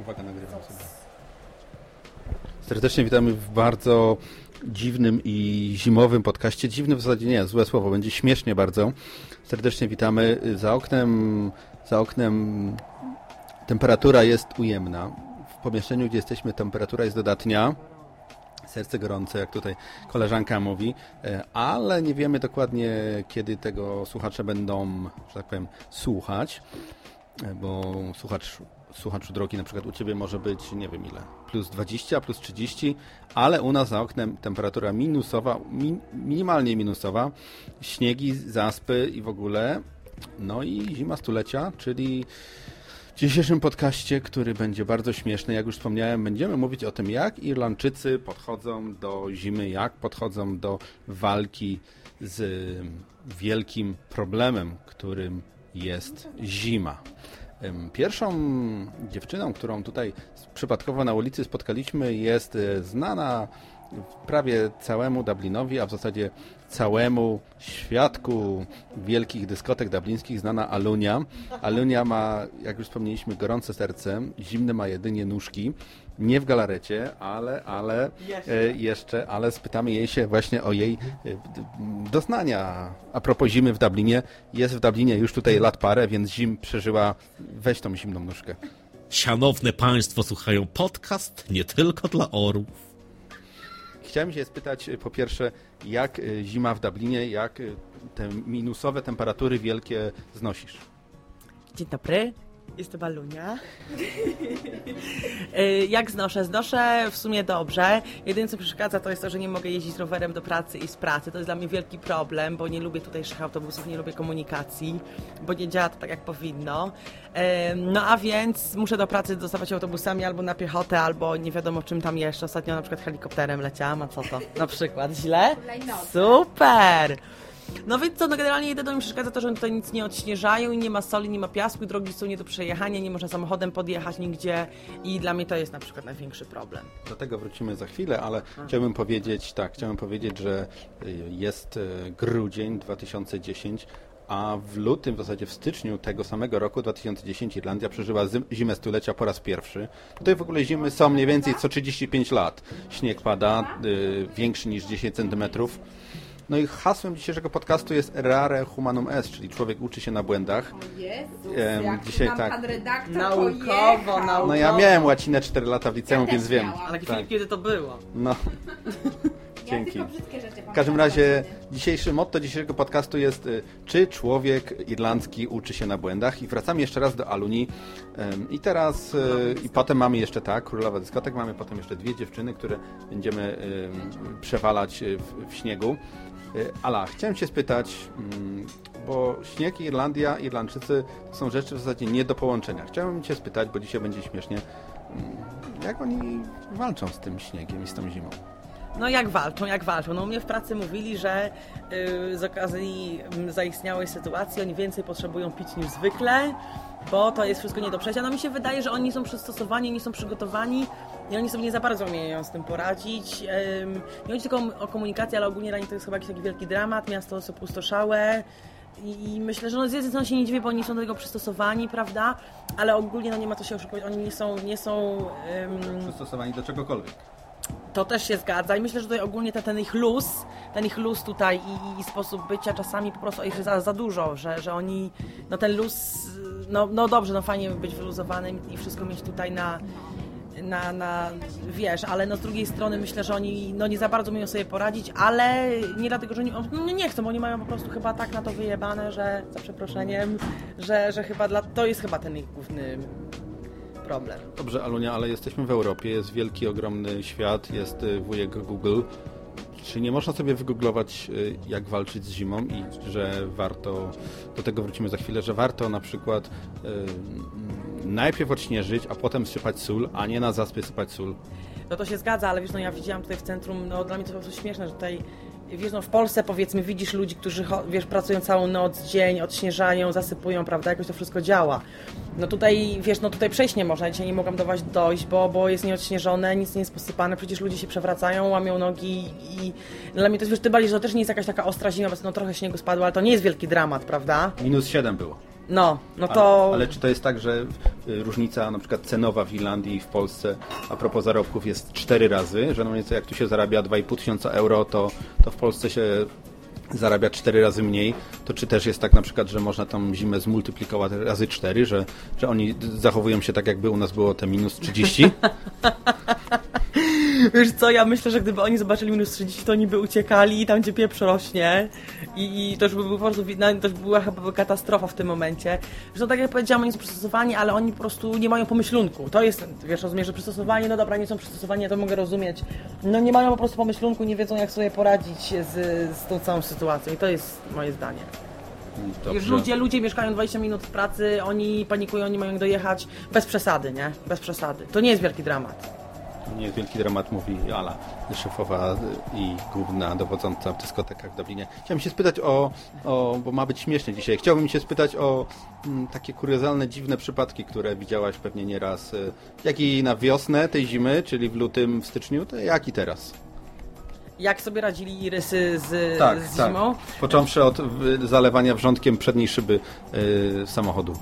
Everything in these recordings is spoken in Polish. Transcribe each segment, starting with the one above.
Uwaga, nagrywam sobie. Serdecznie witamy w bardzo dziwnym i zimowym podcaście. Dziwny w zasadzie nie, złe słowo, będzie śmiesznie bardzo. Serdecznie witamy. Za oknem, za oknem temperatura jest ujemna. W pomieszczeniu, gdzie jesteśmy, temperatura jest dodatnia. Serce gorące, jak tutaj koleżanka mówi, e, ale nie wiemy dokładnie, kiedy tego słuchacze będą, że tak powiem, słuchać, e, bo słuchacz słuchaczu drogi, na przykład u Ciebie może być, nie wiem ile, plus 20, plus 30, ale u nas za oknem temperatura minusowa, mi, minimalnie minusowa, śniegi, zaspy i w ogóle, no i zima stulecia, czyli w dzisiejszym podcaście, który będzie bardzo śmieszny, jak już wspomniałem, będziemy mówić o tym, jak Irlandczycy podchodzą do zimy, jak podchodzą do walki z wielkim problemem, którym jest zima. Pierwszą dziewczyną, którą tutaj przypadkowo na ulicy spotkaliśmy, jest e, znana prawie całemu Dublinowi, a w zasadzie całemu świadku wielkich dyskotek dublińskich znana Alunia. Alunia ma, jak już wspomnieliśmy, gorące serce, zimne ma jedynie nóżki. Nie w galarecie, ale, ale jeszcze. E, jeszcze, ale spytamy jej się właśnie o jej e, doznania. A propos zimy w Dublinie, jest w Dublinie już tutaj lat parę, więc zim przeżyła, weź tą zimną nóżkę. Szanowne Państwo słuchają podcast nie tylko dla orów. Chciałem się spytać e, po pierwsze, jak e, zima w Dublinie, jak e, te minusowe temperatury wielkie znosisz? Dzień dobry. Jestem Balunia. Y, jak znoszę? Znoszę w sumie dobrze. Jedyne co przeszkadza to jest to, że nie mogę jeździć rowerem do pracy i z pracy. To jest dla mnie wielki problem, bo nie lubię tutejszych autobusów, nie lubię komunikacji, bo nie działa to tak jak powinno. Y, no a więc muszę do pracy dostawać autobusami albo na piechotę, albo nie wiadomo czym tam jeszcze. Ostatnio na przykład helikopterem leciałam, a co to? Na przykład źle? Super! No więc co, no generalnie jedyną mi przeszkadza to, że tutaj nic nie odśnieżają i nie ma soli, nie ma piasku, drogi są nie do przejechania, nie można samochodem podjechać nigdzie i dla mnie to jest na przykład największy problem. Do tego wrócimy za chwilę, ale chciałbym powiedzieć, tak, chciałbym powiedzieć, że y, jest y, grudzień 2010, a w lutym, w zasadzie w styczniu tego samego roku, 2010, Irlandia przeżyła zimę stulecia po raz pierwszy. Tutaj w ogóle zimy są mniej więcej co 35 lat. Śnieg pada, y, większy niż 10 centymetrów. No i hasłem dzisiejszego podcastu jest rare humanum est, czyli człowiek uczy się na błędach. O Jezus, um, dzisiaj tak. pan redaktor naukowo, naukowo. No ja miałem łacinę 4 lata w liceum, ja więc wiem. Ale tak. kiedy to było? No. Dzięki. W każdym razie dzisiejszy motto dzisiejszego podcastu jest y, czy człowiek irlandzki uczy się na błędach i wracamy jeszcze raz do Aluni i teraz y, i potem mamy jeszcze tak, królowa dyskotek, mamy potem jeszcze dwie dziewczyny, które będziemy przewalać y, w, w śniegu. Y, Ala, chciałem Cię spytać, mm, bo śnieg Irlandia, Irlandczycy to są rzeczy w zasadzie nie do połączenia. Chciałem Cię spytać, bo dzisiaj będzie śmiesznie, mm, jak oni walczą z tym śniegiem i z tą zimą? No jak walczą, jak walczą. No u mnie w pracy mówili, że yy, z okazji mm, zaistniałej sytuacji oni więcej potrzebują pić niż zwykle, bo to jest wszystko nie do przejścia. No mi się wydaje, że oni są przystosowani, nie są przygotowani i oni sobie nie za bardzo umieją z tym poradzić. Nie chodzi tylko o komunikację, ale ogólnie dla nich to jest chyba jakiś taki wielki dramat, miasto jest opustoszałe. I myślę, że no z jednej strony się nie dziwię, bo oni są do tego przystosowani, prawda? Ale ogólnie no nie ma co się oszukiwać, oni nie są... Nie są um... Przystosowani do czegokolwiek. To też się zgadza i myślę, że tutaj ogólnie ten, ten ich luz, ten ich luz tutaj i, i, sposób bycia czasami po prostu ich za, za dużo, że, że oni, no ten luz, no, no dobrze, no fajnie być wyluzowanym i wszystko mieć tutaj na, na, na, wiesz, ale no z drugiej strony myślę, że oni no nie za bardzo umieją sobie poradzić, ale nie dlatego, że oni no nie chcą, bo oni mają po prostu chyba tak na to wyjebane, że za przeproszeniem, że, że chyba dla, to jest chyba ten ich główny problem. Dobrze, Alunia, ale jesteśmy w Europie, jest wielki, ogromny świat, jest y, wujek Google. Czy nie można sobie wygooglować, y, jak walczyć z zimą i że warto, do tego wrócimy za chwilę, że warto na przykład yy, najpierw odśnieżyć, a potem sypać sól, a nie na zaspie sypać sól? No to się zgadza, ale wiesz, no ja widziałam tutaj w centrum, no dla mnie to po prostu śmieszne, że tutaj wiesz, no w Polsce powiedzmy widzisz ludzi, którzy wiesz, pracują całą noc, dzień, odśnieżają, zasypują, prawda, jakoś to wszystko działa. No tutaj, wiesz, no tutaj przejść nie można, dzisiaj nie mogłam do was dojść, bo, bo jest nieodśnieżone, nic nie jest posypane, przecież ludzie się przewracają, łamią nogi i dla mnie to jest, wiesz, ty bardziej, że to też nie jest jakaś taka ostra zima, bo no trochę śniegu spadło, ale to nie jest wielki dramat, prawda? Minus 7 było. No, no to... Ale, ale, czy to jest tak, że y, różnica na przykład cenowa w Irlandii i w Polsce a propos zarobków jest cztery razy, że no nieco jak tu się zarabia 2,5 tysiąca euro, to, to w Polsce się zarabia cztery razy mniej, to czy też jest tak na przykład, że można tam zimę zmultiplikować razy cztery, że, że oni zachowują się tak, jakby u nas było te minus 30? Wiesz co, ja myślę, że gdyby oni zobaczyli minus 30, to oni by uciekali tam, gdzie pieprz rośnie i, i to już by był po prostu, no, to już była chyba katastrofa w tym momencie. Zresztą tak jak powiedziałam, oni są przystosowani, ale oni po prostu nie mają pomyślunku. To jest, wiesz, rozumiesz, że przystosowanie, no dobra, nie są przystosowani, ja to mogę rozumieć. No nie mają po prostu pomyślunku, nie wiedzą jak sobie poradzić z, z tą całą sytuacją i to jest moje zdanie. Dobrze. Już ludzie, ludzie mieszkają 20 minut w pracy, oni panikują, oni mają dojechać bez przesady, nie? Bez przesady. To nie jest wielki dramat nie jest wielki dramat, mówi Ala, szefowa i główna dowodząca w dyskotekach w Dublinie. Chciałem się spytać o, o bo ma być śmiesznie dzisiaj, chciałbym się spytać o m, mm, takie kuriozalne, dziwne przypadki, które widziałaś pewnie nieraz, jak i na wiosnę tej zimy, czyli w lutym, w styczniu, to jak i teraz jak sobie radzili irysy z, tak, z zimą. Tak. Począwszy od zalewania wrzątkiem przedniej szyby yy, samochodu.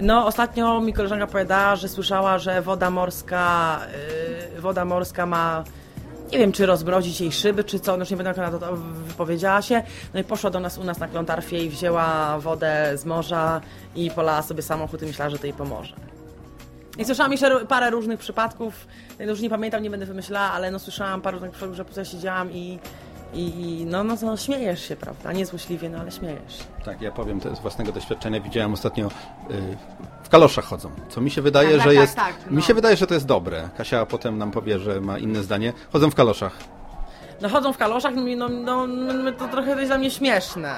No, ostatnio mi koleżanka powiedziała, że słyszała, że woda morska, yy, woda morska ma nie wiem, czy rozbrodzić jej szyby, czy co, no już nie będę na to wypowiedziała się. No i poszła do nas u nas na Klontarfie i wzięła wodę z morza i polała sobie samochód i myślała, że to jej pomoże. I słyszałam jeszcze parę różnych przypadków, już nie pamiętam, nie będę wymyślała, ale no słyszałam parę różnych przypadków, że tutaj siedziałam i i no, no, no śmiejesz się, prawda? Nie złośliwie, no ale śmiejesz się. Tak, ja powiem to z własnego doświadczenia. Widziałem ostatnio y, w kaloszach chodzą, co mi się wydaje, tak, że tak, jest... Tak, tak, no. Mi się wydaje, że to jest dobre. Kasia potem nam powie, że ma inne zdanie. Chodzą w kaloszach. No chodzą w kaloszach, no, no, no, no to trochę jest dla mnie śmieszne.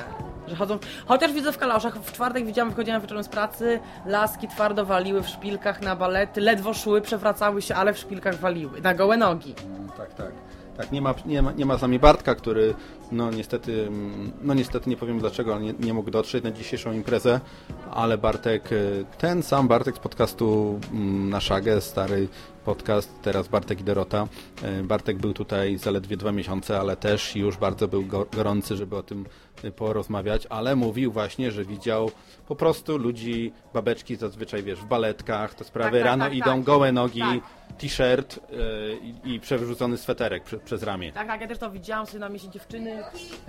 Że chodzą, chociaż widzę w kaloszach, w czwartek widziałam, wychodziłam wieczorem z pracy, laski twardo waliły w szpilkach na balety, ledwo szły, przewracały się, ale w szpilkach waliły, na gołe nogi. Mm, tak, tak. Tak, nie ma, nie ma, nie ma z nami Bartka, który no niestety, no niestety nie powiem dlaczego, ale nie, nie mógł dotrzeć na dzisiejszą imprezę, ale Bartek, y, ten sam Bartek z podcastu mm, na Szagę, stary podcast, teraz Bartek i Dorota. Y, Bartek był tutaj zaledwie dwa miesiące, ale też już bardzo był gorący, żeby o tym y, porozmawiać, ale mówił właśnie, że widział po prostu ludzi, babeczki zazwyczaj, wiesz, w baletkach, te sprawy, tak, tak, rano tak, idą tak. gołe nogi, tak t-shirt yy, i przewrzucony sweterek prze, przez ramię. Tak, tak, ja też to widziałam, sobie na mieście dziewczyny,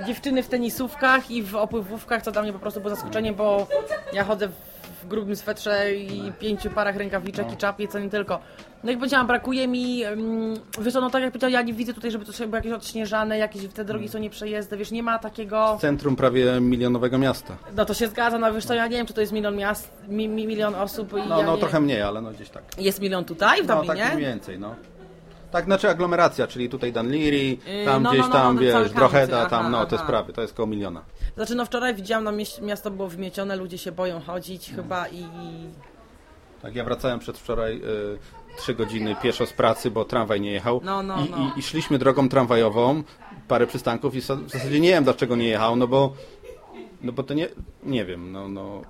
dziewczyny w tenisówkach i w opływówkach, co dla mnie po prostu było zaskoczeniem, bo ja chodzę w grubym swetrze i pięciu parach rękawiczek no. i czapie, co nie tylko. No jak powiedziałam, brakuje mi, wiesz no tak jak powiedziałam, ja nie widzę tutaj, żeby to było jakieś odśnieżane, jakieś te drogi są nieprzejezdne, wiesz, nie ma takiego... Centrum prawie milionowego miasta. No to się zgadza, no wiesz co, ja nie wiem, czy to jest milion miast, mi, mi, milion osób i No, ja no trochę mniej, ale no gdzieś tak. Jest milion tutaj, w Dublinie? No tak mniej więcej, no. Tak, znaczy aglomeracja, czyli tutaj Dunleary, yy, tam no, gdzieś no, no, tam, no, wiesz, Drogheda, tam, no, te sprawy, to jest koło miliona. Znaczy, no wczoraj widziałam, no miasto było wymiecione, ludzie się boją chodzić chyba i... Tak, ja wracałem przedwczoraj y, trzy godziny pieszo z pracy, bo tramwaj nie jechał no, no, I, no. I, I, szliśmy drogą tramwajową, parę przystanków i w zasadzie nie wiem dlaczego nie jechał, no bo no bo to nie, nie wiem, no, no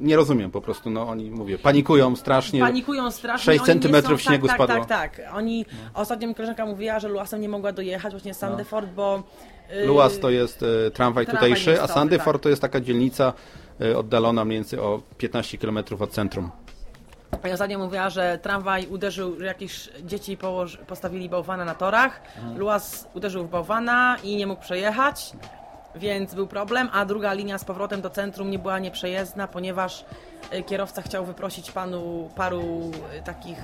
nie rozumiem po prostu, no oni, mówię, panikują strasznie. Panikują strasznie. 6 centymetrów śniegu tak, spadło. Tak, tak, tak. Oni, no. ostatnio mi koleżanka mówiła, że Luasem nie mogła dojechać, właśnie Sandeford, no. bo... Yy, Luas to jest y, tramwaj, tutejszy, a Sandeford tak. to jest taka dzielnica y, oddalona mniej więcej o 15 km od centrum. Pani ostatnio mówiła, że tramwaj uderzył, że jakieś dzieci położy, postawili bałwana na torach, mhm. Luas uderzył w bałwana i nie mógł przejechać więc był problem, a druga linia z powrotem do centrum nie była nieprzejezdna, ponieważ y, kierowca chciał wyprosić panu paru y, takich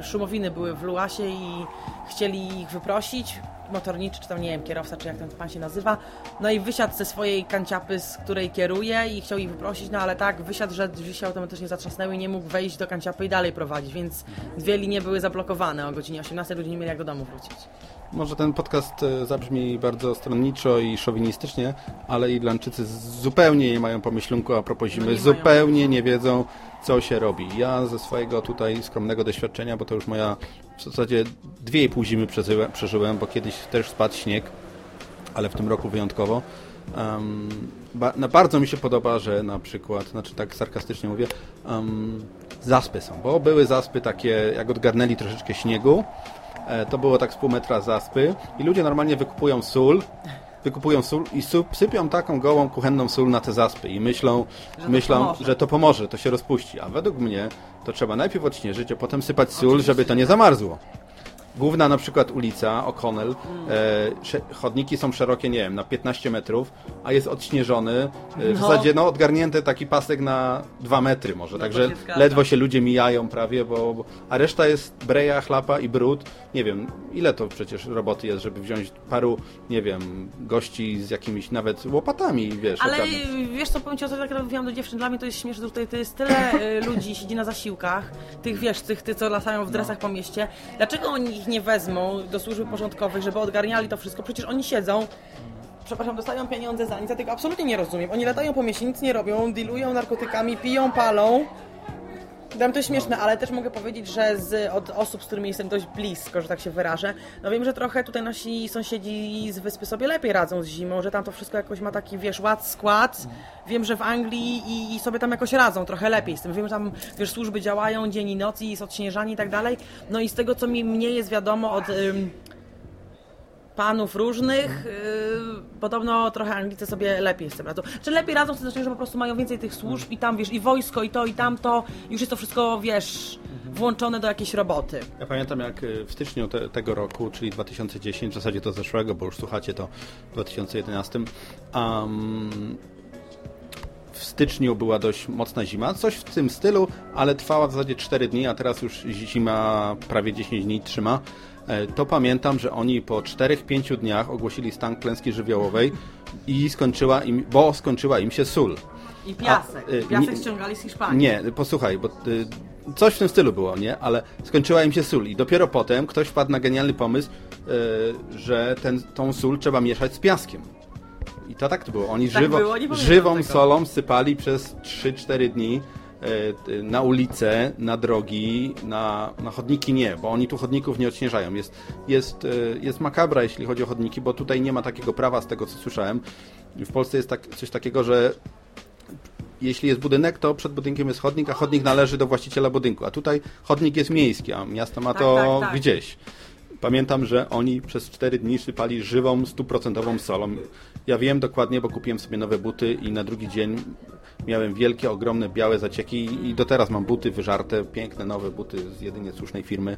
y, szumowiny były w Luasie i chcieli ich wyprosić, motorniczy, czy tam nie wiem, kierowca, czy jak ten pan się nazywa, no i wysiadł ze swojej kanciapy, z której kieruje i chciał ich wyprosić, no ale tak, wysiadł, że drzwi się automatycznie zatrzasnęły i nie mógł wejść do kanciapy i dalej prowadzić, więc dwie linie były zablokowane o godzinie 18, ludzie nie mieli jak do domu wrócić. Może ten podcast e, zabrzmi bardzo stronniczo i szowinistycznie, ale Irlandczycy zupełnie nie mają pomyślunku a propos zimy, no nie zupełnie mają. nie wiedzą, co się robi. Ja ze swojego tutaj skromnego doświadczenia, bo to już moja w zasadzie dwie i pół zimy przeżyłem, przeżyłem bo kiedyś też spadł śnieg, ale w tym roku wyjątkowo. Um, ba, no bardzo mi się podoba, że na przykład, znaczy tak sarkastycznie mówię, um, zaspy są, bo były zaspy takie, jak odgarnęli troszeczkę śniegu, to było tak z pół metra zaspy i ludzie normalnie wykupują sól, wykupują sól i sypią taką gołą kuchenną sól na te zaspy i myślą, że, myślą to że to pomoże, to się rozpuści. A według mnie to trzeba najpierw odśnieżyć, a potem sypać sól, Oczywiście. żeby to nie zamarzło. Główna na przykład ulica O'Connell, e, chodniki są szerokie, nie wiem, na 15 metrów, a jest odśnieżony, e, w no. zasadzie no, odgarnięty taki pasek na 2 metry może, no także się ledwo się ludzie mijają prawie, bo, bo, a reszta jest breja, chlapa i brud. Nie wiem, ile to przecież roboty jest, żeby wziąć paru, nie wiem, gości z jakimiś nawet łopatami, wiesz. Ale wiesz co, powiem Ci, o tak mówiłam do dziewczyn, dla mnie to jest śmieszne, że tutaj to jest tyle e, ludzi siedzi na zasiłkach, tych wiesz, tych, tych co latają w dresach no. po mieście. Dlaczego oni ich nie wezmą do służby porządkowej, żeby odgarniali to wszystko. Przecież oni siedzą, przepraszam, dostają pieniądze za nic, ja tego absolutnie nie rozumiem. Oni latają po mieście, nic nie robią, dealują narkotykami, piją, palą. Dam to śmieszne, ale też mogę powiedzieć, że z, od osób, z którymi jestem dość blisko, że tak się wyrażę, no wiem, że trochę tutaj nasi sąsiedzi z wyspy sobie lepiej radzą z zimą, że tam to wszystko jakoś ma taki, wiesz, ład, skład. Wiem, że w Anglii i, i sobie tam jakoś radzą trochę lepiej z tym. Wiem, że tam, wiesz, służby działają dzień i noc i jest odśnieżanie i tak dalej. No i z tego, co mi mnie jest wiadomo od... panów różnych. Yy, podobno trochę Anglicy sobie lepiej z tym radzą. Czy lepiej radzą tym znaczeniu, że po prostu mają więcej tych służb i tam, wiesz, i wojsko, i to, i tamto. Już jest to wszystko, wiesz, włączone do jakiejś roboty. Ja pamiętam jak y, w styczniu te, tego roku, czyli 2010, w zasadzie to zeszłego, bo już słuchacie to w 2011, um, w styczniu była dość mocna zima, coś w tym stylu, ale trwała w zasadzie 4 dni, a teraz już zima prawie 10 dni trzyma. E, to pamiętam, że oni po 4-5 dniach ogłosili stan klęski żywiołowej i skończyła im, bo skończyła im się sól. I piasek. A, y, piasek nie, ściągali z Hiszpanii. Nie, posłuchaj, bo y, coś w tym stylu było, nie? Ale skończyła im się sól i dopiero potem ktoś wpadł na genialny pomysł, że ten, tą sól trzeba mieszać z piaskiem. I to tak to było. Oni tak żywo, było, żywą tego. solą sypali przez 3-4 dni E, na ulice, na drogi, na, na chodniki nie, bo oni tu chodników nie odśnieżają. Jest, jest, e, jest makabra, jeśli chodzi o chodniki, bo tutaj nie ma takiego prawa, z tego co słyszałem. W Polsce jest tak, coś takiego, że jeśli jest budynek, to przed budynkiem jest chodnik, a chodnik należy do właściciela budynku. A tutaj chodnik jest miejski, a miasto ma tak, to tak, tak, tak. gdzieś. Pamiętam, że oni przez 4 dni sypali żywą, stuprocentową solą. Ja wiem dokładnie, bo kupiłem sobie nowe buty i na drugi dzień miałem wielkie, ogromne, białe zacieki i do teraz mam buty wyżarte, piękne, nowe buty z jedynie słusznej firmy.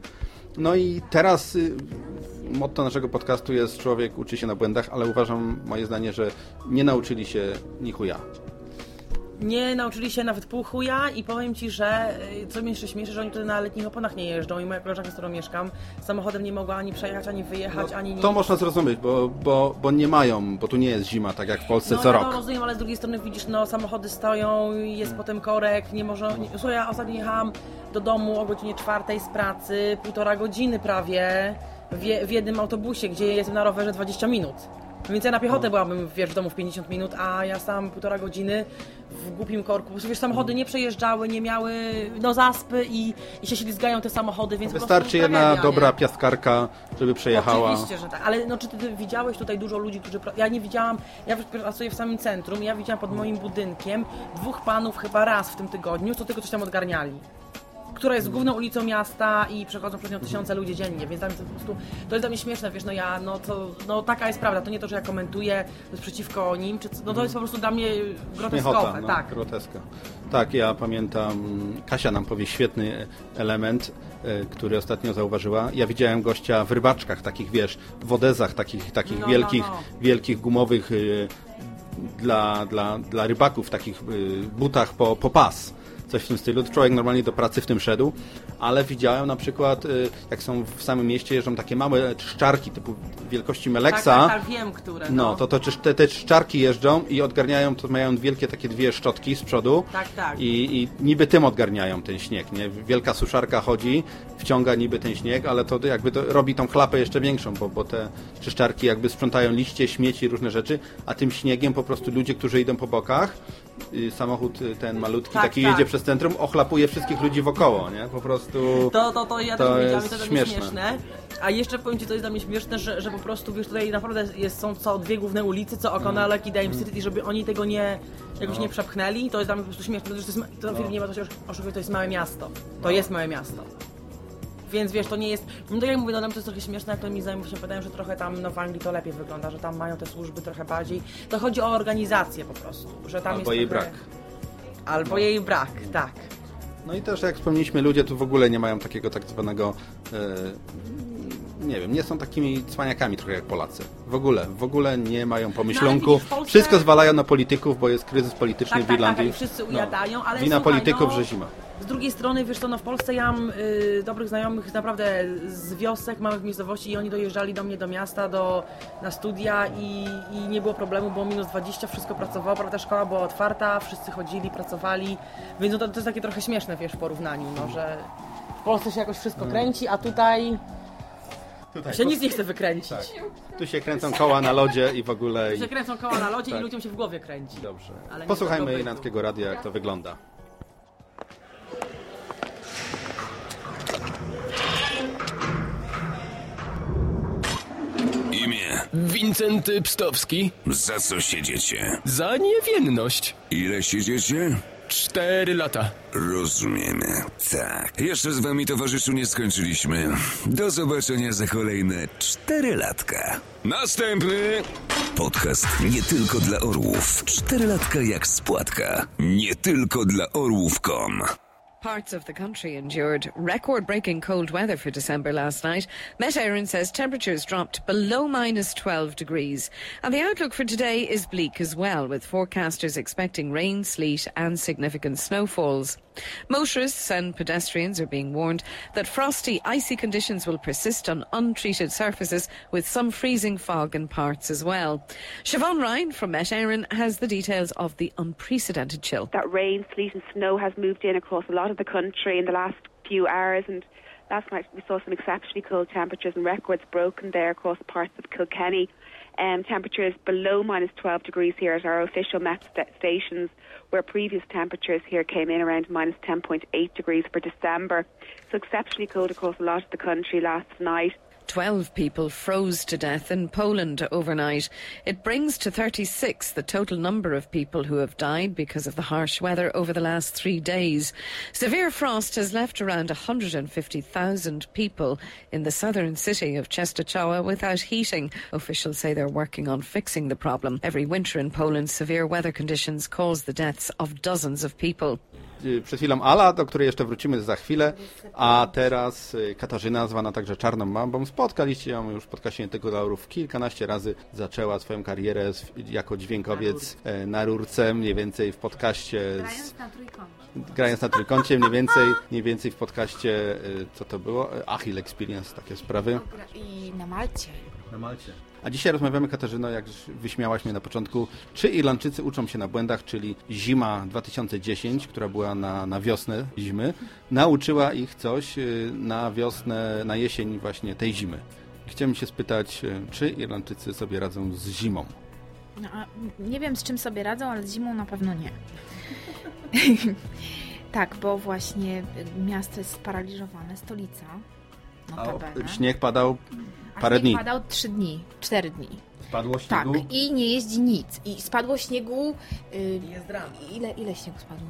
No i teraz y, motto naszego podcastu jest człowiek uczy się na błędach, ale uważam, moje zdanie, że nie nauczyli się ni chuja nie nauczyli się nawet pół chuja i powiem Ci, że y, co mi jeszcze śmieszy, że oni tutaj na letnich oponach nie jeżdżą i moja koleżanka, z którą mieszkam, samochodem nie mogła ani przejechać, ani wyjechać, no, ani nic. To można zrozumieć, bo, bo, bo nie mają, bo tu nie jest zima, tak jak w Polsce no, co rok. No rozumiem, ale z drugiej strony widzisz, no samochody stoją, jest hmm. potem korek, nie może... Nie, słuchaj, ja ostatnio jechałam do domu o godzinie czwartej z pracy, półtora godziny prawie, w, w jednym autobusie, gdzie jestem na rowerze 20 minut. Więc ja na piechotę no. byłabym wiesz, w domu w 50 minut, a ja stałam półtora godziny w głupim korku. Wiesz, samochody nie przejeżdżały, nie miały no zaspy i, i się ślizgają te samochody, więc Wystarczy jedna tragedia, dobra nie? piaskarka, żeby przejechała. Oczywiście, że tak. Ale no, czy ty widziałeś tutaj dużo ludzi, którzy... Ja nie widziałam, ja pracuję w samym centrum, ja widziałam pod moim budynkiem dwóch panów chyba raz w tym tygodniu, co tylko coś tam odgarniali która jest główną ulicą miasta i przechodzą przez nią tysiące ludzi dziennie, więc mnie to po prostu, to jest dla mnie śmieszne, wiesz, no ja, no to, no taka jest prawda, to nie to, że ja komentuję, to jest przeciwko nim, czy, no to jest po prostu dla mnie groteskowe, no, tak. groteska. Tak, ja pamiętam, Kasia nam powie świetny element, e, który ostatnio zauważyła. Ja widziałem gościa w rybaczkach, takich wiesz, w odezach, takich, takich no, no wielkich, no, wielkich gumowych e, dla, dla, dla rybaków, takich e, butach po, po pas coś w tym stylu. Człowiek normalnie do pracy w tym szedł, ale widziałem na przykład, y, jak są w samym mieście, jeżdżą takie małe czczarki typu wielkości Meleksa. Tak, tak, tak wiem, które. No, no to, to te, te czczarki jeżdżą i odgarniają, to mają wielkie takie dwie szczotki z przodu. Tak, tak. I, i niby tym odgarniają ten śnieg, nie? Wielka suszarka chodzi, wciąga niby ten śnieg, ale to jakby to robi tą chlapę jeszcze większą, bo, bo te czyszczarki jakby sprzątają liście, śmieci, różne rzeczy, a tym śniegiem po prostu ludzie, którzy idą po bokach, samochód y, ten malutki tak, taki tak. jedzie przez centrum, ochlapuje wszystkich ludzi wokoło, nie? Po prostu... To, to, to ja to też to jest śmieszne. śmieszne. A jeszcze powiem Ci, co jest dla mnie śmieszne, że, że po prostu, wiesz, tutaj naprawdę jest, są co dwie główne ulice, co O'Connell mm. i Dame mm. City, żeby oni tego nie, jakoś no. nie przepchnęli, to jest dla mnie po prostu śmieszne. To, jest, to no. nie ma to się oszukuje, to jest małe miasto. To no. jest małe miasto Więc wiesz, to nie jest, no tak jak mówię, no nam to jest trochę śmieszne, jak to mi się pytają, że trochę tam no, w Anglii to lepiej wygląda, że tam mają te służby trochę bardziej, to chodzi o organizację po prostu, że tam Albo jest jej trochę... brak. Albo jej brak, tak. No i też jak wspomnieliśmy, ludzie tu w ogóle nie mają takiego tak zwanego e, nie wiem, nie są takimi cwaniakami trochę jak Polacy. W ogóle, w ogóle nie mają pomyślunku. No, widzisz, w Polsce- Wszystko zwalają na polityków, bo jest kryzys polityczny Tak, w tak, Irlandii. tak, i wszyscy ujadają, ale Wina słuchaj, polityków, no, że zima. Z drugiej strony, wiesz co, no w Polsce ja mam y, dobrych znajomych naprawdę z wiosek, małych miejscowości i oni dojeżdżali do mnie do miasta, do, na studia i, i nie było problemu, było minus 20, wszystko pracowało, prawda, szkoła była otwarta, wszyscy chodzili, pracowali, więc no to, to jest takie trochę śmieszne, wiesz, w porównaniu, no, że w Polsce się jakoś wszystko kręci, a tutaj Tutaj, się nic nie chce wykręcić. Tak. Tu się kręcą koła na lodzie i w ogóle... Tu się kręcą koła na lodzie Tak. i ludziom się w głowie kręci. Dobrze. Posłuchajmy tego Irlandzkiego Radia, jak to wygląda. Wincenty Pstowski. Za co siedziecie? Za niewinność. Ile siedziecie? Cztery lata. Rozumiemy. Tak. Jeszcze z wami, towarzyszu, nie skończyliśmy. Do zobaczenia za kolejne cztery latka. Następny! Podcast nie tylko dla orłów. Cztery latka jak spłatka. Nie tylko dla orłów.com. Parts of the country endured record breaking cold weather for December last night. Met Éireann says temperatures dropped below minus 12 degrees. And the outlook for today is bleak as well, with forecasters expecting rain, sleet, and significant snowfalls. Motorists and pedestrians are being warned that frosty, icy conditions will persist on untreated surfaces, with some freezing fog in parts as well. Siobhan Ryan from Met Éireann has the details of the unprecedented chill. that rain, sleet, and snow has moved in across a lot of the country in the last few hours. And last night we saw some exceptionally cold temperatures and records broken there across parts of Kilkenny. Um, temperatures below minus 12 degrees here at our official Met sta- stations, where previous temperatures here came in around minus 10.8 degrees for December. So exceptionally cold across a lot of the country last night. 12 people froze to death in Poland overnight. It brings to 36 the total number of people who have died because of the harsh weather over the last three days. Severe frost has left around 150,000 people in the southern city of Czestochowa without heating. Officials say they're working on fixing the problem. Every winter in Poland, severe weather conditions cause the deaths of dozens of people. Y, Przed chwilą Ala, do której jeszcze wrócimy za chwilę, a teraz y, Katarzyna, zwana także Czarną Mambą. Spotkaliście ją już w podcaście dla Orów kilkanaście razy. Zaczęła swoją karierę jako dźwiękowiec e, na rurce, mniej więcej w podcaście... Z, grając na trójkącie, mniej więcej, mniej więcej w podcaście, y, co to było? E, Achille Experience, takie sprawy. I na Malcie. Na Malcie. A dzisiaj rozmawiamy, Katarzyno, jak wyśmiałaś mnie na początku, czy Irlandczycy uczą się na błędach, czyli zima 2010, która była na, na wiosnę zimy, nauczyła ich coś y, na wiosnę, na jesień właśnie tej zimy. Chciałem się spytać, y, czy Irlandczycy sobie radzą z zimą? No, a nie wiem z czym sobie radzą, ale z zimą na pewno nie. tak, bo właśnie miasto jest sparaliżowane, stolica. Notabene. Śnieg padał A parę dni. padał 3 dni, 4 dni. Spadło Tak, śniegu? i nie jeździ nic. I spadło śniegu. y, Jest drama. ile, ile śniegu spadło?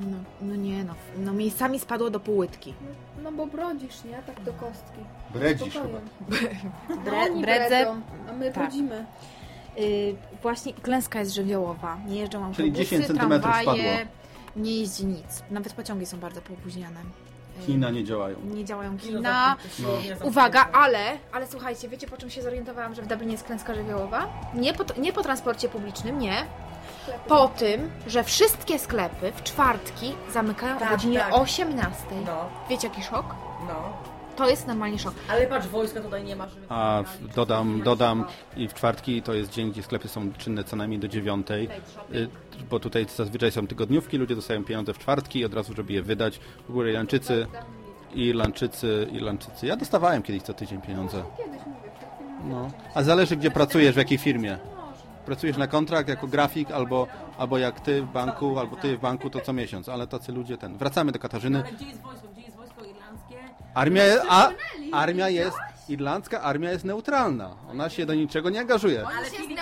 No, no nie, no, no miejscami spadło do półłytki. No bo brodzisz, nie? Tak do kostki. Bredzisz chyba. Bre, Oni bredzę, bredzą, a my tak. brodzimy. y, właśnie klęska jest żywiołowa. Nie jeżdżą autobusy, 10 centymetrów tramwaje, spadło. nie jeździ nic. Nawet pociągi są bardzo poopóźniane. Kina nie działają. Nie działają No, kina. Siłownia Uwaga, ale, ale słuchajcie, wiecie po czym się zorientowałam, że w Dublinie jest klęska żywiołowa? Nie po, nie po transporcie publicznym, nie. Po tym, że wszystkie sklepy w czwartki zamykają o Tak, godzinie tak. 18. No, Wiecie jaki szok? no. To jest normalnie szok. Ale patrz, wojska tutaj nie ma, żeby... A w- dodam, dodam i w czwartki to jest dzień, gdzie sklepy są czynne co najmniej do dziewiątej, y, bo tutaj zazwyczaj są tygodniówki, ludzie dostają pieniądze w czwartki od razu, żeby je wydać. W ogóle Irlandczycy, Irlandczycy, Irlandczycy. Ja dostawałem kiedyś co tydzień pieniądze. No. A zależy gdzie pracujesz, w jakiej firmie. Pracujesz na kontrakt jako grafik, albo, albo jak ty w banku, albo ty w banku, to co miesiąc. Ale tacy ludzie ten. Wracamy do Katarzyny. Ale gdzie jest wojsko? Armia, a, armia jest, Irlandzka armia jest neutralna. Ona się do niczego nie angażuje. Ale, Filip,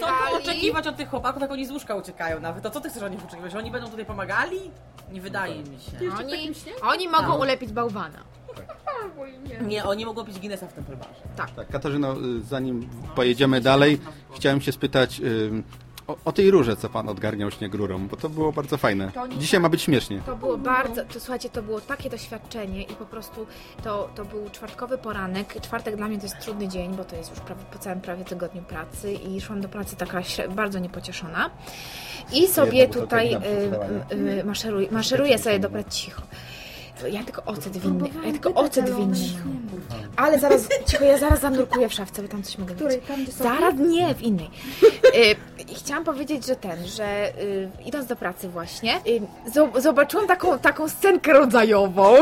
co tu oczekiwać od tych chłopaków, jak oni z łóżka uciekają nawet? To co ty chcesz od nich oczekiwać? Że oni będą tutaj pomagali? Nie wydaje mi się. Oni, oni mogą ulepić bałwana. Nie, oni mogą pić Guinnessa w Templebarze. Tak, Katarzyno, y, zanim pojedziemy dalej, chciałem się spytać o, o tej rurze, co pan odgarniał śnieg rurą, bo to było bardzo fajne. Dzisiaj ma być śmiesznie. To było bardzo, to słuchajcie, to było takie doświadczenie i po prostu to, to był czwartkowy poranek. Czwartek dla mnie to jest trudny dzień, bo to jest już prawie, po całym prawie tygodniu pracy i szłam do pracy taka bardzo niepocieszona. I sobie tutaj wina y, y, y, maszeruję, maszeruję sobie do pracy cicho. Ja tylko ocet winny, ja tylko ocet winny. Ale zaraz, cicho, ja zaraz zanurkuję w szafce, bo tam coś mogę Której? Tam, gdzie są Zaraz nie, w innej. Y, chciałam powiedzieć, że ten, że y, idąc do pracy właśnie, y, zo- zobaczyłam taką, taką scenkę rodzajową.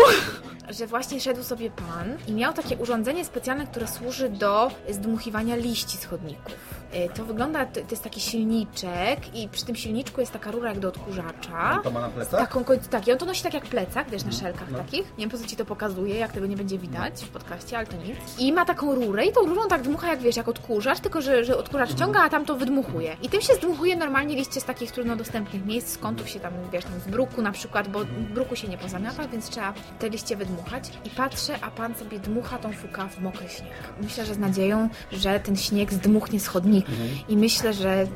Że właśnie szedł sobie pan i miał takie urządzenie specjalne, które służy do zdmuchiwania liści z chodników. Y, To wygląda, to, jest taki silniczek i przy tym silniczku jest taka rura jak do odkurzacza. To ma na plecach? taką tak, i on to nosi tak jak plecak, wiesz, No. na szelkach takich. Nie wiem po co ci to pokazuje, jak tego nie będzie widać w podcaście, ale to nic. I ma taką rurę i tą rurą tak dmucha jak wiesz, jak odkurzacz, tylko że, że odkurzacz ciąga, a tam to wydmuchuje. I tym się zdmuchuje normalnie liście z takich trudno dostępnych miejsc, z kątów się tam, wiesz, tam z bruku na przykład, bo bruku się nie pozamiata, więc trzeba te liście wydmuchać. I patrzę, a pan sobie dmucha tą fuka w mokry śnieg. Myślę, że z nadzieją, że ten śnieg zdmuchnie z chodników. I myślę, że,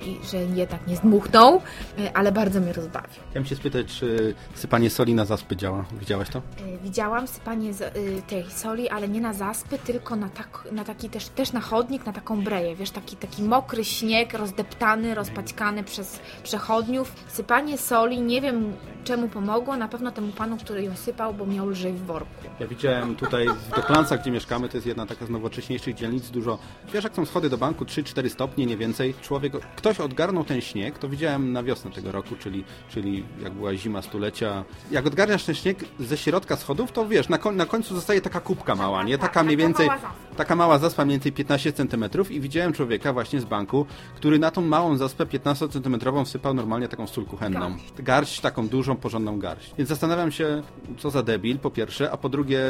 i, że jednak nie zdmuchnął, y, ale bardzo mnie rozbawił. Chciałem się spytać, czy sypanie soli na zaspy działa. Widziałaś to? Y, Widziałam sypanie y, tej soli, ale nie na zaspy, tylko na, tak, na taki też, też na chodnik, na taką breję, wiesz, taki, taki mokry śnieg, rozdeptany, rozpaćkany przez przechodniów. Sypanie soli, nie wiem czemu pomogło, na pewno temu panu, który ją sypał, bo miał lżej w worku. Ja widziałem tutaj w Doklanca, gdzie mieszkamy, to jest jedna taka z nowocześniejszych dzielnic, dużo, wiesz jak są schody do banku, 3-4 stopnie, nie więcej. Człowiek, ktoś odgarnął ten śnieg, to widziałem na wiosnę tego roku, czyli, czyli jak była zima stulecia. Jak odgarniasz ten śnieg ze środka schodów, to wiesz, na, koń, na końcu zostaje taka kubka mała, nie? Taka mniej więcej, taka mała zaspa mniej więcej 15 cm i widziałem człowieka właśnie z banku, który na tą małą zaspę 15 cm wsypał normalnie taką sól kuchenną. Garść taką dużą, porządną garść. Więc zastanawiam się, co za debil, po pierwsze, a po drugie,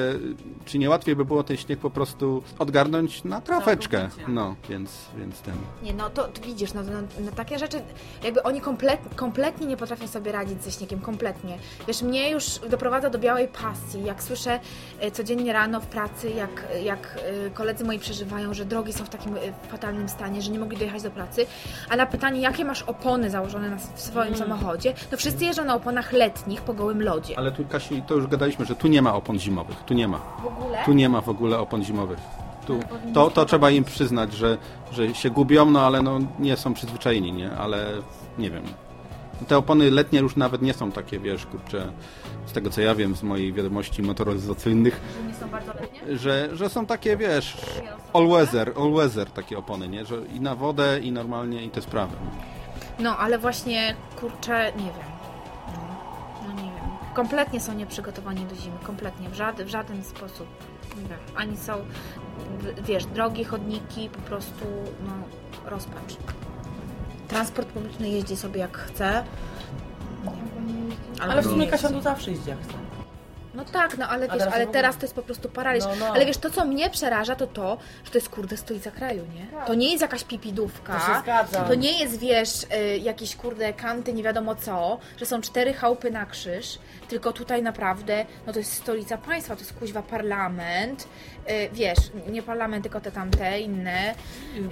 czy nie łatwiej by było ten śnieg po prostu odgarnąć na trafeczkę. No, więc, więc ten... Nie, no to, to widzisz, no, no, no takie rzeczy, jakby oni komplet, kompletnie nie potrafią sobie radzić ze śniegiem, kompletnie. Wiesz, mnie już doprowadza do białej pasji, jak słyszę e, codziennie rano w pracy, jak, jak e, koledzy moi przeżywają, że drogi są w takim e, fatalnym stanie, że nie mogli dojechać do pracy, a na pytanie, jakie masz opony założone na, w swoim samochodzie, to wszyscy jeżdżą na oponach letnich po gołym lodzie. Ale tu, Kasi, to już gadaliśmy, że tu nie ma opon zimowych. Tu nie ma. W ogóle? Tu nie ma w ogóle opon zimowych. Tu, to, to trzeba im przyznać, że, że się gubią, no ale no, nie są przyzwyczajeni, nie? Ale nie wiem. Te opony letnie już nawet nie są takie, wiesz, kurczę, z tego co ja wiem z mojej wiadomości motoryzacyjnych, Nie są bardzo letnie? że, że są takie, wiesz, all weather, all weather takie opony, nie? Że i na wodę, i normalnie, i te sprawy. No, ale właśnie, kurczę, nie wiem. No, no nie wiem. Kompletnie są nieprzygotowani do zimy, kompletnie, w żaden, w żaden sposób. Nie wiem. Ani są, wiesz, drogie chodniki, po prostu, no, rozpacz. Transport publiczny jeździ sobie jak chce. Ale w sumie Kasia tu zawsze jeździ jak chce. No tak, no ale wiesz, teraz ale teraz to jest po prostu paraliż. No, no. Ale wiesz, to co mnie przeraża, to to, że to jest kurde stolica kraju, nie? To nie jest jakaś pipidówka. To się zgadzam. To nie jest, wiesz, y, jakieś kurde kanty, nie wiadomo co, że są cztery chałupy na krzyż, tylko tutaj naprawdę, no to jest stolica państwa, to jest kuźwa parlament, y, wiesz, nie parlament, tylko te tamte inne,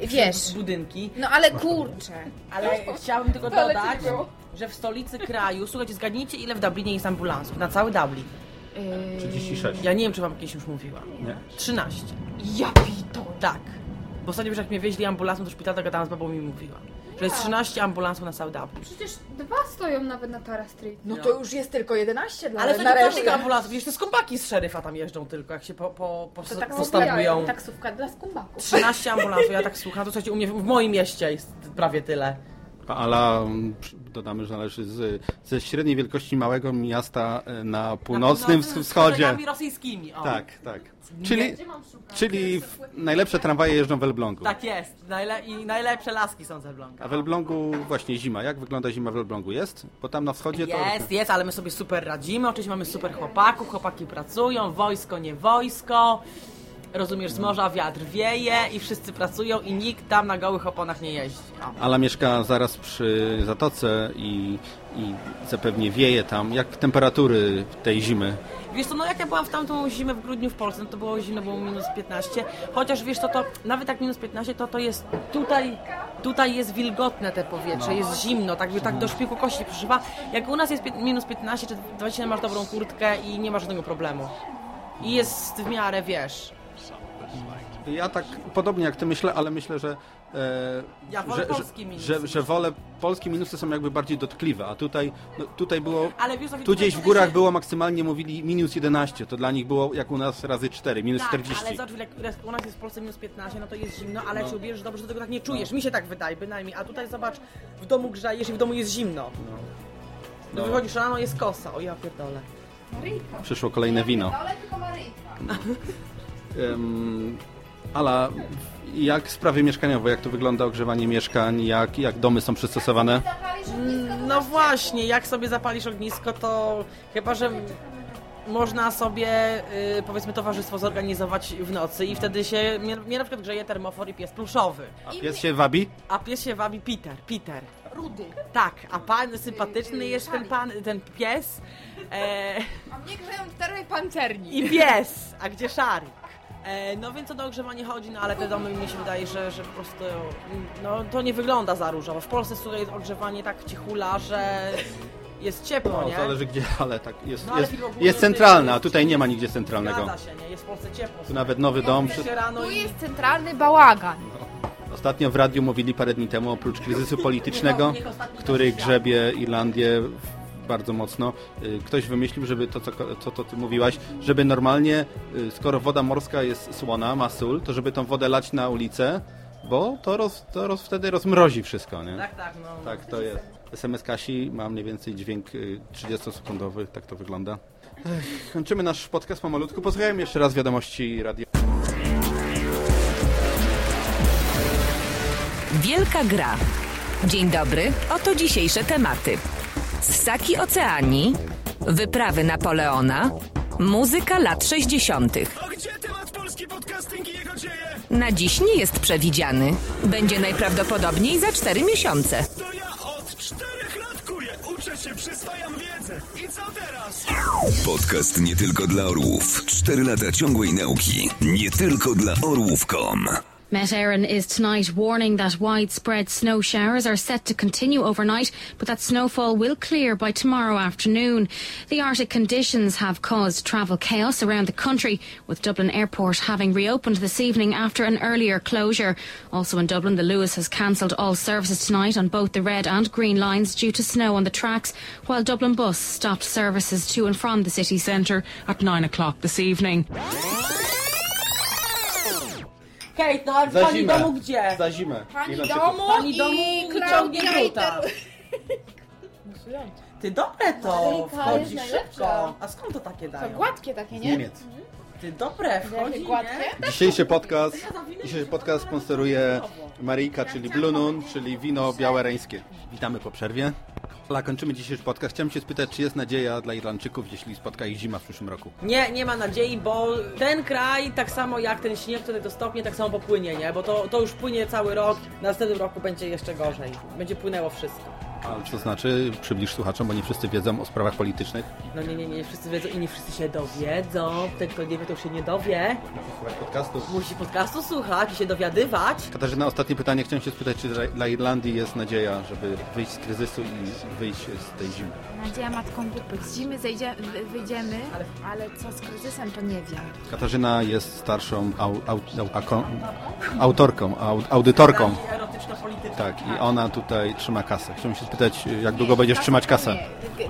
wiesz. Budynki. No ale kurczę. Ale chciałabym tylko dodać, że w stolicy kraju, słuchajcie, zgadnijcie ile w Dublinie jest ambulansów, na cały Dublin. Y, 36. Ja nie wiem, czy wam kiedyś już mówiła. Nie? 13. ja pito. Tak. Bo ostatnio, wiesz, jak mnie wieźli ambulansem do szpitala, to gadałam z babą i mi mówiła. Że jest 13 ambulansów na Dublin. Przecież dwa stoją nawet na Tara Street. No to już jest tylko 11 dla Ale to nie resztę. ambulansów, te skąpaki z szeryfa tam jeżdżą tylko, jak się po, po, po, To tak postępują. Taksówka dla skumbaków. 13 ambulansów, ja tak słucham, to słuchajcie, u mnie w moim mieście jest prawie tyle. Ala, dodamy, że należy z, ze średniej wielkości małego miasta e, na północnym Na północy z wschodzie. kolegami rosyjskimi, o. Tak, tak. Czyli, czyli najlepsze tramwaje jeżdżą w Elblągu. Tak jest. Najle I najlepsze laski są z Elbląga. A w Elblągu właśnie zima. Jak wygląda zima w Elblągu? Jest? Bo tam na wschodzie to... Jest, jest, ale my sobie super radzimy. Oczywiście mamy super chłopaków, chłopaki pracują, wojsko, nie wojsko. Rozumiesz, z morza wiatr wieje i wszyscy pracują i nikt tam na gołych oponach nie jeździ. O. Ala mieszka zaraz przy zatoce i, i zapewnie wieje tam. Jak temperatury tej zimy? Wiesz co, no jak ja byłam w tamtą zimę w grudniu w Polsce, no to było zimno, było minus 15. Chociaż wiesz co, to nawet jak minus 15, to to jest tutaj, tutaj jest wilgotne te powietrze, jest zimno, tak, tak do szpiku kości przyszywa. Jak u nas jest minus 15 czy 20, masz dobrą kurtkę i nie ma żadnego problemu. I jest w miarę, wiesz, Ja tak podobnie jak ty myślę, ale myślę, że, e, Ja wolę że, polskie że, minusy. że, że wolę polskie minusy są jakby bardziej dotkliwe, a tutaj, no, tutaj było, ale wiesz, tu tutaj gdzieś w się- górach było maksymalnie mówili minus 11, to dla nich było jak u nas razy 4, minus Tak, 40. ale zobacz, jak u nas jest w Polsce minus 15, no to jest zimno, ale jak się ubierzesz dobrze, to tego tak nie czujesz. Mi się tak wydaje, bynajmniej. A tutaj zobacz, w domu grzejesz i w domu jest zimno. No. Wychodzisz rano, jest kosa. O ja pierdolę. Przyszło kolejne wino. Ale tylko Maryjka. Ala, jak sprawy mieszkaniowe, jak to wygląda ogrzewanie mieszkań, jak, jak domy są przystosowane? No właśnie, jak sobie zapalisz ognisko, to chyba, że można sobie, y, powiedzmy, towarzystwo zorganizować w nocy i wtedy się, mnie, mnie na przykład grzeje termofor i pies pluszowy. A pies się wabi? A pies się wabi Peter, Peter. Rudy. Tak, a pan sympatyczny jest ten pan, ten pies. E, A mnie grzeją czterej pancerni. I pies, a gdzie szarik? E, no więc to do ogrzewania chodzi, no ale te domy mi się wydaje, że, że po prostu no, to nie wygląda za różowo. W Polsce słuchaj, jest ogrzewanie tak cichula, że jest ciepło, No, nie? zależy gdzie, ale tak, jest, No, ale jest, jest centralna, a jest- tutaj nie ma nigdzie centralnego. Zgadza się, nie? Jest w Polsce ciepło. Tu nawet nowy dom. Przy... się rano Tu jest centralny bałagan. Ostatnio w radiu mówili parę dni temu, oprócz kryzysu politycznego, który grzebie Irlandię bardzo mocno, y, ktoś wymyślił, żeby to, co, co to ty mówiłaś, żeby normalnie, y, skoro woda morska jest słona, ma sól, to żeby tą wodę lać na ulicę, bo to, roz, to roz, wtedy rozmrozi wszystko, nie? Tak, tak, no. Tak, to jest. SMS Kasi ma mniej więcej dźwięk y, 30-sekundowy, tak to wygląda. Ech, kończymy nasz podcast pomalutku. Posłuchajmy jeszcze raz wiadomości radio. Wielka gra. Dzień dobry, oto dzisiejsze tematy. Ssaki Oceanii, wyprawy Napoleona, muzyka lat 60. A gdzie temat polski podcasting i jego dzieje? Na dziś nie jest przewidziany. Będzie najprawdopodobniej za 4 miesiące. To ja od czterech lat kuję. Uczę się, przyswajam wiedzę. I co teraz? Podcast nie tylko dla orłów. 4 lata ciągłej nauki. Nie tylko dla orłów.com. Met Erin is tonight warning that widespread snow showers are set to continue overnight, but that snowfall will clear by tomorrow afternoon. The Arctic conditions have caused travel chaos around the country, with Dublin Airport having reopened this evening after an earlier closure. Also in Dublin, the Lewis has cancelled all services tonight on both the red and green lines due to snow on the tracks, while Dublin Bus stopped services to and from the city centre at 9 o'clock this evening. Kate, no ale Za pani zimę. domu gdzie? Za zimę. Pani Niech domu Pani i domu i Klaudia ciągnie i buta. ten- Ty dobre to, Ameryka wchodzi szybko. A skąd to takie To dają? gładkie takie, Z nie? Niemiec. Ty dobre, wchodzi, gładkie? nie? Dzisiejszy podcast, dzisiejszy podcast sponsoruje Maryjka, czyli Blue Noon, czyli wino białoreńskie. Witamy po przerwie. Ala, kończymy dzisiejszy podcast. Chciałem się spytać, czy jest nadzieja dla Irlandczyków, jeśli spotka ich zima w przyszłym roku? Nie, nie ma nadziei, bo ten kraj, tak samo jak ten śnieg, który to stopnie, tak samo popłynie, nie? Bo to, to już płynie cały rok, w następnym roku będzie jeszcze gorzej. Będzie płynęło wszystko. A co znaczy, przybliż słuchaczom, bo nie wszyscy wiedzą o sprawach politycznych. No nie, nie, nie, wszyscy wiedzą i nie wszyscy się dowiedzą. Ten, kto nie wie, to już się nie dowie. Słuchać podcastu. Musi podcastu słuchać i się dowiadywać. Katarzyna, ostatnie pytanie. Chciałem się spytać, czy dla- Irlandii jest nadzieja, żeby wyjść z kryzysu i wyjść z tej zimy? Nadzieja matką dupy. Z zimy zejdzie, wy- wyjdziemy, ale co z kryzysem, to nie wiem. Katarzyna jest starszą au, au, au, autorką, au, audytorką. Tak, i ona tutaj trzyma kasę. Chciałem się spytać, jak długo będziesz trzymać kasę?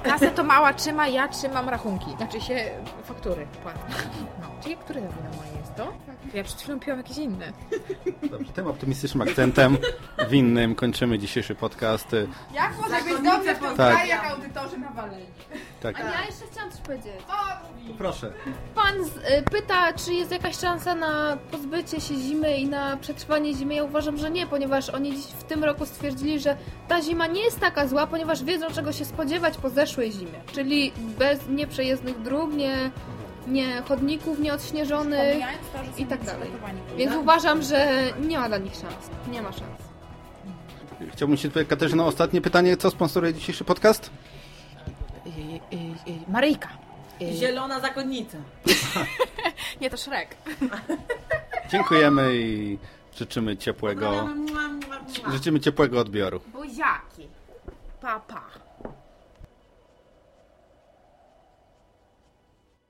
Kasę to mała trzyma, ja trzymam rachunki. Znaczy się faktury płatne. No. Czyli które to moje jest to? Ja przed chwilą piłam jakieś inne. Dobrze, tym optymistycznym akcentem winnym kończymy dzisiejszy podcast. Jak może być dobrze w tym Tak. kraju, jak audytorzy nawaleni? Tak, Ja jeszcze chciałam coś powiedzieć. proszę. Pan z, y, pyta, czy jest jakaś szansa na pozbycie się zimy i na przetrwanie zimy. Ja uważam, że nie, ponieważ oni dziś w tym roku stwierdzili, że ta zima nie jest taka zła, ponieważ wiedzą czego się spodziewać po zeszłej zimie. Czyli bez nieprzejezdnych dróg, nie, nie chodników nieodśnieżonych i tak dalej. Więc uważam, że nie ma dla nich szans. Nie ma szans. Chciałbym się tutaj, Katarzyna, ostatnie pytanie. Co sponsoruje dzisiejszy podcast? Maryjka. Zielona zakonnica. Nie, to Szrek. Dziękujemy i życzymy ciepłego, życzymy ciepłego odbioru. Buziaki. Papa. Pa.